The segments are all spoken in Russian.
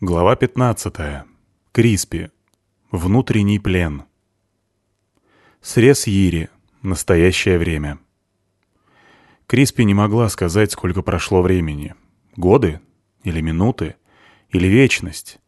Глава 15. Криспи. Внутренний плен. Срез Ири. Настоящее время. Криспи не могла сказать, сколько прошло времени. Годы? Или минуты? Или вечность?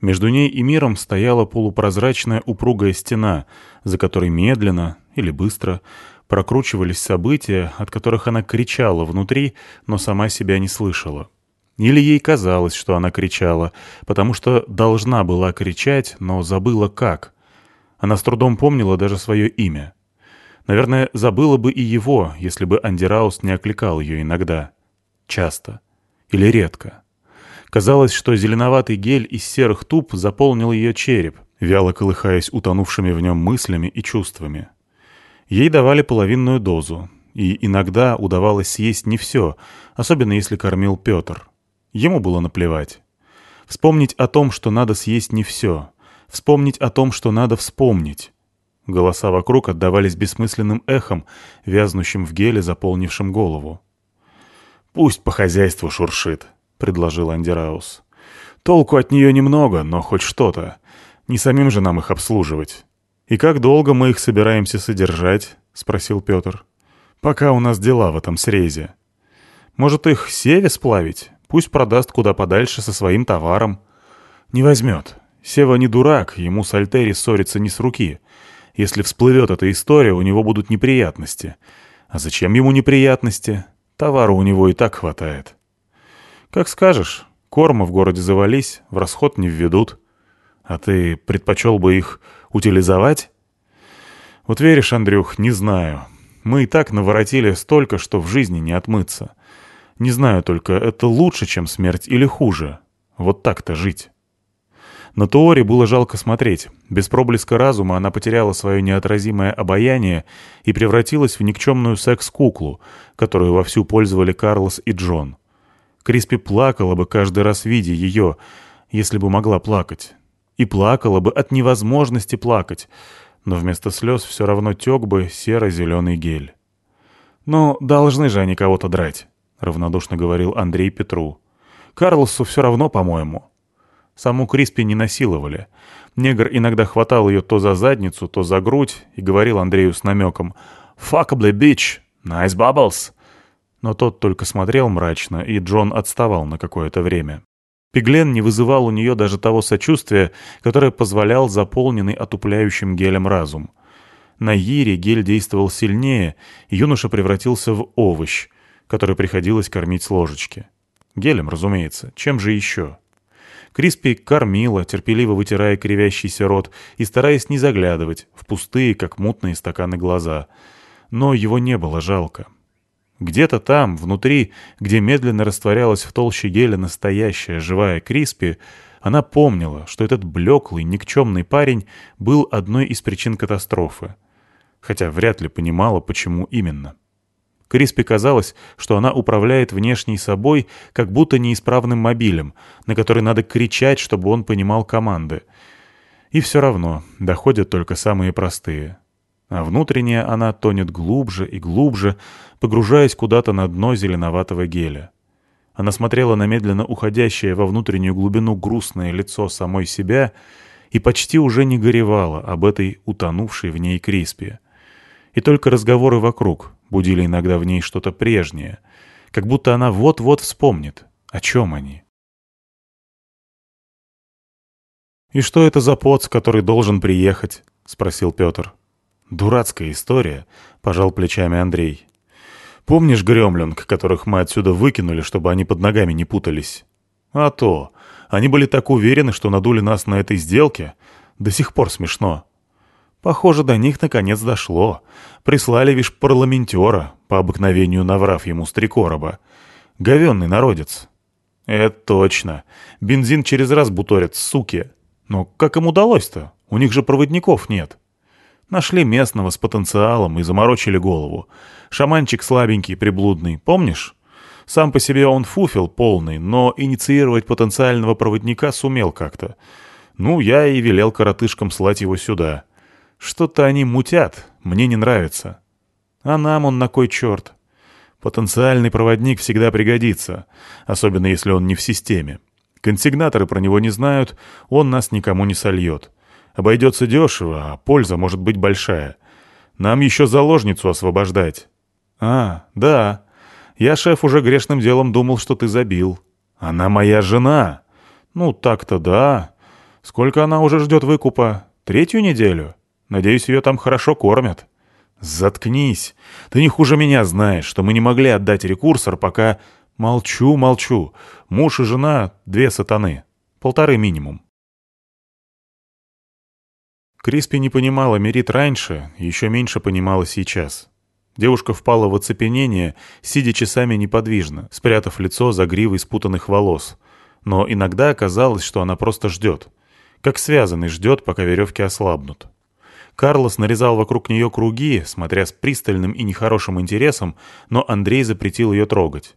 Между ней и миром стояла полупрозрачная упругая стена, за которой медленно или быстро прокручивались события, от которых она кричала внутри, но сама себя не слышала. Или ей казалось, что она кричала, потому что должна была кричать, но забыла как. Она с трудом помнила даже свое имя. Наверное, забыла бы и его, если бы Андераус не окликал ее иногда. Часто. Или редко. Казалось, что зеленоватый гель из серых туб заполнил ее череп, вяло колыхаясь утонувшими в нем мыслями и чувствами. Ей давали половинную дозу, и иногда удавалось съесть не все, особенно если кормил Петр. Ему было наплевать. Вспомнить о том, что надо съесть не все. Вспомнить о том, что надо вспомнить. Голоса вокруг отдавались бессмысленным эхом, вязнущим в геле, заполнившим голову. «Пусть по хозяйству шуршит», — предложил Андераус. «Толку от нее немного, но хоть что-то. Не самим же нам их обслуживать». «И как долго мы их собираемся содержать?» — спросил Петр. «Пока у нас дела в этом срезе. Может, их севе сплавить? Пусть продаст куда подальше со своим товаром. Не возьмет. Сева не дурак, ему с Альтери ссориться не с руки. Если всплывет эта история, у него будут неприятности. А зачем ему неприятности? Товара у него и так хватает. Как скажешь, корма в городе завались, в расход не введут. А ты предпочел бы их утилизовать? Вот веришь, Андрюх, не знаю. Мы и так наворотили столько, что в жизни не отмыться. Не знаю только, это лучше, чем смерть или хуже. Вот так-то жить. На Туоре было жалко смотреть. Без проблеска разума она потеряла свое неотразимое обаяние и превратилась в никчемную секс-куклу, которую вовсю пользовали Карлос и Джон. Криспи плакала бы каждый раз видя ее, если бы могла плакать. И плакала бы от невозможности плакать, но вместо слез все равно тек бы серо-зеленый гель. Но должны же они кого-то драть. — равнодушно говорил Андрей Петру. «Карлосу все равно, по-моему». Саму Криспи не насиловали. Негр иногда хватал ее то за задницу, то за грудь и говорил Андрею с намеком «Fuckably bitch! Nice bubbles!» Но тот только смотрел мрачно, и Джон отставал на какое-то время. Пиглен не вызывал у нее даже того сочувствия, которое позволял заполненный отупляющим гелем разум. На Ире гель действовал сильнее, и юноша превратился в овощ — который приходилось кормить с ложечки. Гелем, разумеется. Чем же еще? Криспи кормила, терпеливо вытирая кривящийся рот и стараясь не заглядывать в пустые, как мутные стаканы глаза. Но его не было жалко. Где-то там, внутри, где медленно растворялась в толще геля настоящая живая Криспи, она помнила, что этот блеклый, никчемный парень был одной из причин катастрофы. Хотя вряд ли понимала, почему именно. Криспи казалось, что она управляет внешней собой, как будто неисправным мобилем, на который надо кричать, чтобы он понимал команды. И все равно доходят только самые простые. А внутренняя она тонет глубже и глубже, погружаясь куда-то на дно зеленоватого геля. Она смотрела на медленно уходящее во внутреннюю глубину грустное лицо самой себя и почти уже не горевала об этой утонувшей в ней Криспи. И только разговоры вокруг, будили иногда в ней что-то прежнее, как будто она вот-вот вспомнит, о чем они. «И что это за поц, который должен приехать?» — спросил Петр. «Дурацкая история», — пожал плечами Андрей. «Помнишь гремлинг, которых мы отсюда выкинули, чтобы они под ногами не путались?» «А то! Они были так уверены, что надули нас на этой сделке. До сих пор смешно. Похоже, до них наконец дошло. Прислали вишь парламентера, по обыкновению наврав ему с три короба. Говенный народец. Это точно. Бензин через раз буторят, суки. Но как им удалось-то? У них же проводников нет. Нашли местного с потенциалом и заморочили голову. Шаманчик слабенький, приблудный, помнишь? Сам по себе он фуфел полный, но инициировать потенциального проводника сумел как-то. Ну, я и велел коротышкам слать его сюда. Что-то они мутят, мне не нравится. А нам он на кой черт? Потенциальный проводник всегда пригодится, особенно если он не в системе. Консигнаторы про него не знают, он нас никому не сольет. Обойдется дешево, а польза может быть большая. Нам еще заложницу освобождать». «А, да. Я, шеф, уже грешным делом думал, что ты забил. Она моя жена». «Ну, так-то да. Сколько она уже ждет выкупа? Третью неделю? Надеюсь, ее там хорошо кормят». «Заткнись. Ты не хуже меня знаешь, что мы не могли отдать рекурсор, пока...» «Молчу, молчу. Муж и жена — две сатаны. Полторы минимум». Криспи не понимала Мерит раньше, еще меньше понимала сейчас. Девушка впала в оцепенение, сидя часами неподвижно, спрятав лицо за гривой спутанных волос. Но иногда оказалось, что она просто ждет. Как связанный ждет, пока веревки ослабнут. Карлос нарезал вокруг нее круги, смотря с пристальным и нехорошим интересом, но Андрей запретил ее трогать.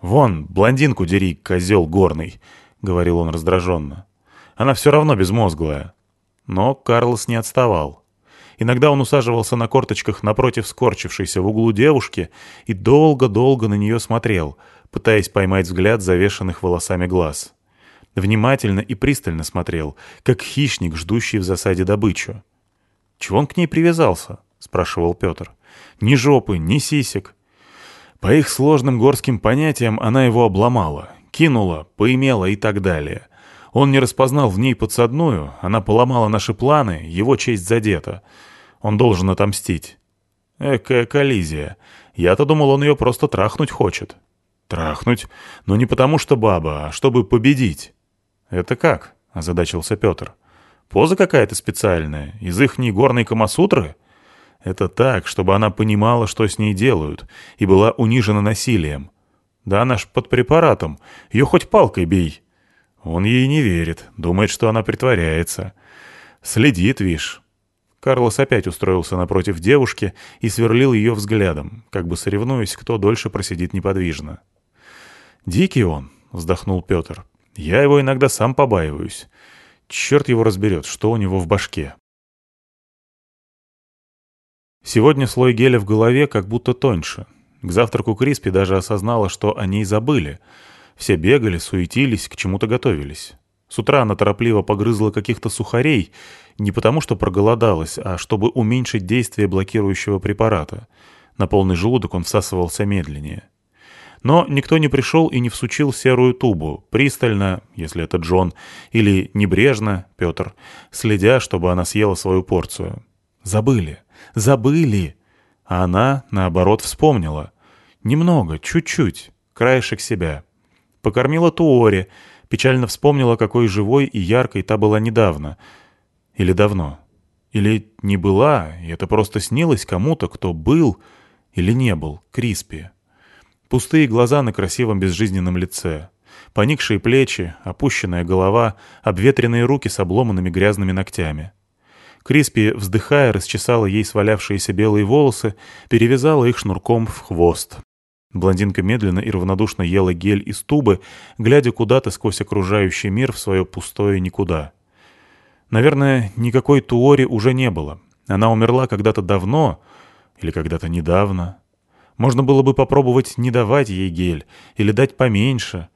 «Вон, блондинку дери, козел горный», — говорил он раздраженно. «Она все равно безмозглая». Но Карлос не отставал. Иногда он усаживался на корточках напротив скорчившейся в углу девушки и долго-долго на нее смотрел, пытаясь поймать взгляд завешенных волосами глаз. Внимательно и пристально смотрел, как хищник, ждущий в засаде добычу. «Чего он к ней привязался?» — спрашивал Петр. «Ни жопы, ни сисек». По их сложным горским понятиям она его обломала, кинула, поимела и так далее. Он не распознал в ней подсадную, она поломала наши планы, его честь задета. Он должен отомстить. Экая коллизия. Я-то думал, он ее просто трахнуть хочет. Трахнуть? Но не потому что баба, а чтобы победить. Это как? — озадачился Петр. Поза какая-то специальная, из ихней горной камасутры? Это так, чтобы она понимала, что с ней делают, и была унижена насилием. Да она ж под препаратом, ее хоть палкой бей. Он ей не верит, думает, что она притворяется. Следит, вишь. Карлос опять устроился напротив девушки и сверлил ее взглядом, как бы соревнуясь, кто дольше просидит неподвижно. «Дикий он», — вздохнул Петр. «Я его иногда сам побаиваюсь. Черт его разберет, что у него в башке». Сегодня слой геля в голове как будто тоньше. К завтраку Криспи даже осознала, что о ней забыли — все бегали, суетились, к чему-то готовились. С утра она торопливо погрызла каких-то сухарей, не потому что проголодалась, а чтобы уменьшить действие блокирующего препарата. На полный желудок он всасывался медленнее. Но никто не пришел и не всучил серую тубу, пристально, если это Джон, или небрежно, Петр, следя, чтобы она съела свою порцию. Забыли, забыли. А она, наоборот, вспомнила. Немного, чуть-чуть, краешек себя. Покормила Туори, печально вспомнила, какой живой и яркой та была недавно. Или давно. Или не была, и это просто снилось кому-то, кто был или не был, Криспи. Пустые глаза на красивом безжизненном лице. Поникшие плечи, опущенная голова, обветренные руки с обломанными грязными ногтями. Криспи, вздыхая, расчесала ей свалявшиеся белые волосы, перевязала их шнурком в хвост. Блондинка медленно и равнодушно ела гель из тубы, глядя куда-то сквозь окружающий мир в свое пустое никуда. Наверное, никакой Туори уже не было. Она умерла когда-то давно или когда-то недавно. Можно было бы попробовать не давать ей гель или дать поменьше,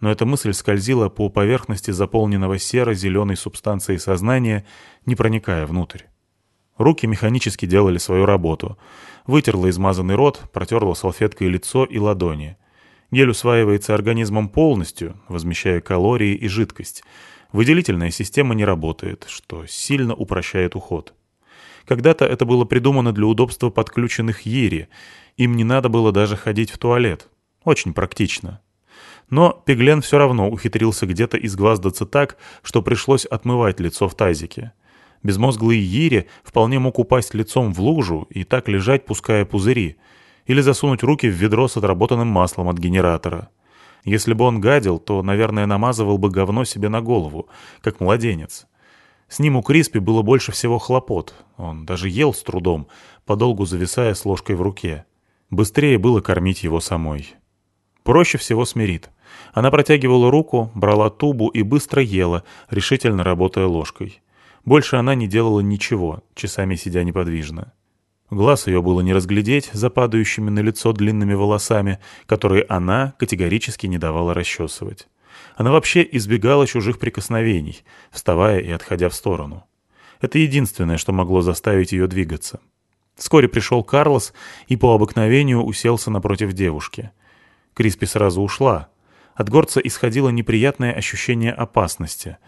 но эта мысль скользила по поверхности заполненного серо-зеленой субстанцией сознания, не проникая внутрь. Руки механически делали свою работу — вытерла измазанный рот, протерла салфеткой лицо и ладони. Гель усваивается организмом полностью, возмещая калории и жидкость. Выделительная система не работает, что сильно упрощает уход. Когда-то это было придумано для удобства подключенных Ири. Им не надо было даже ходить в туалет. Очень практично. Но Пеглен все равно ухитрился где-то изгваздаться так, что пришлось отмывать лицо в тазике. Безмозглый Ири вполне мог упасть лицом в лужу и так лежать, пуская пузыри, или засунуть руки в ведро с отработанным маслом от генератора. Если бы он гадил, то, наверное, намазывал бы говно себе на голову, как младенец. С ним у Криспи было больше всего хлопот. Он даже ел с трудом, подолгу зависая с ложкой в руке. Быстрее было кормить его самой. Проще всего смирит. Она протягивала руку, брала тубу и быстро ела, решительно работая ложкой. Больше она не делала ничего, часами сидя неподвижно. Глаз ее было не разглядеть за падающими на лицо длинными волосами, которые она категорически не давала расчесывать. Она вообще избегала чужих прикосновений, вставая и отходя в сторону. Это единственное, что могло заставить ее двигаться. Вскоре пришел Карлос и по обыкновению уселся напротив девушки. Криспи сразу ушла. От горца исходило неприятное ощущение опасности.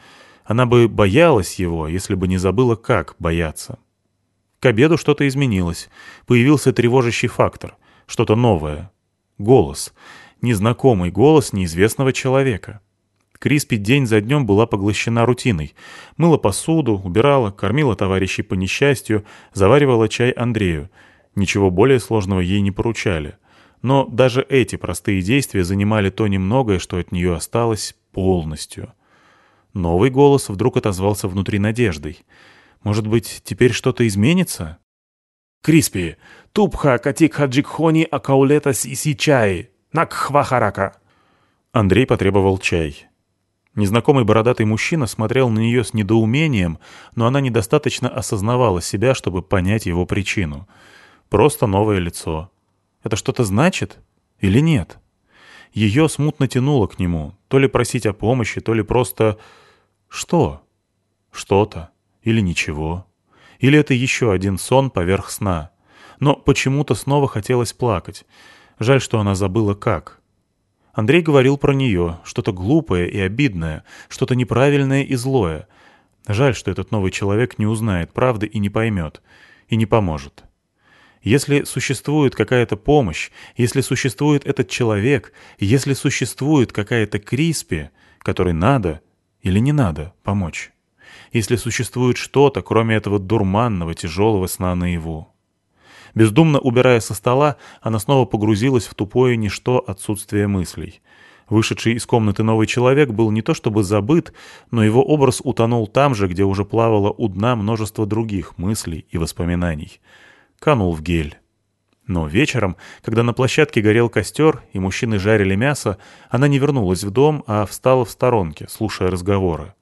Она бы боялась его, если бы не забыла, как бояться. К обеду что-то изменилось. Появился тревожащий фактор. Что-то новое. Голос. Незнакомый голос неизвестного человека. Криспи день за днем была поглощена рутиной. Мыла посуду, убирала, кормила товарищей по несчастью, заваривала чай Андрею. Ничего более сложного ей не поручали. Но даже эти простые действия занимали то немногое, что от нее осталось, полностью. Новый голос вдруг отозвался внутри надеждой. «Может быть, теперь что-то изменится?» «Криспи, тупха катик хаджикхони акаулета сисичай, накхвахарака!» Андрей потребовал чай. Незнакомый бородатый мужчина смотрел на нее с недоумением, но она недостаточно осознавала себя, чтобы понять его причину. Просто новое лицо. Это что-то значит? Или нет? Ее смутно тянуло к нему, то ли просить о помощи, то ли просто... Что? Что-то. Или ничего. Или это еще один сон поверх сна. Но почему-то снова хотелось плакать. Жаль, что она забыла как. Андрей говорил про нее, что-то глупое и обидное, что-то неправильное и злое. Жаль, что этот новый человек не узнает правды и не поймет, и не поможет. Если существует какая-то помощь, если существует этот человек, если существует какая-то Криспи, которой надо или не надо помочь, если существует что-то, кроме этого дурманного тяжелого сна наяву. Бездумно убирая со стола, она снова погрузилась в тупое ничто отсутствие мыслей. Вышедший из комнаты новый человек был не то чтобы забыт, но его образ утонул там же, где уже плавало у дна множество других мыслей и воспоминаний. Канул в гель. Но вечером, когда на площадке горел костер и мужчины жарили мясо, она не вернулась в дом, а встала в сторонке, слушая разговоры.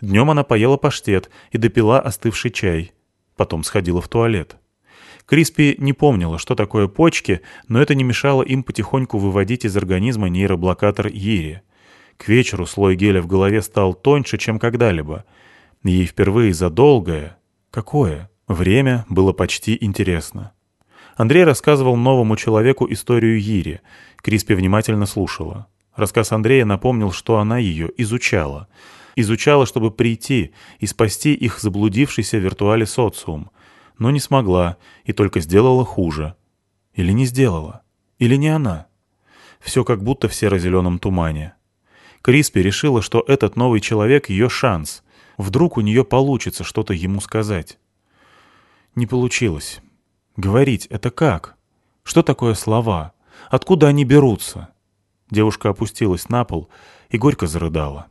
Днем она поела паштет и допила остывший чай. Потом сходила в туалет. Криспи не помнила, что такое почки, но это не мешало им потихоньку выводить из организма нейроблокатор Ири. К вечеру слой геля в голове стал тоньше, чем когда-либо. Ей впервые за долгое... Какое? Время было почти интересно. Андрей рассказывал новому человеку историю Ири. Криспи внимательно слушала. Рассказ Андрея напомнил, что она ее изучала. Изучала, чтобы прийти и спасти их заблудившийся в виртуале социум — но не смогла и только сделала хуже. Или не сделала. Или не она. Все как будто в серо-зеленом тумане. Криспи решила, что этот новый человек — ее шанс. Вдруг у нее получится что-то ему сказать. Не получилось. Говорить — это как? Что такое слова? Откуда они берутся? Девушка опустилась на пол и горько зарыдала.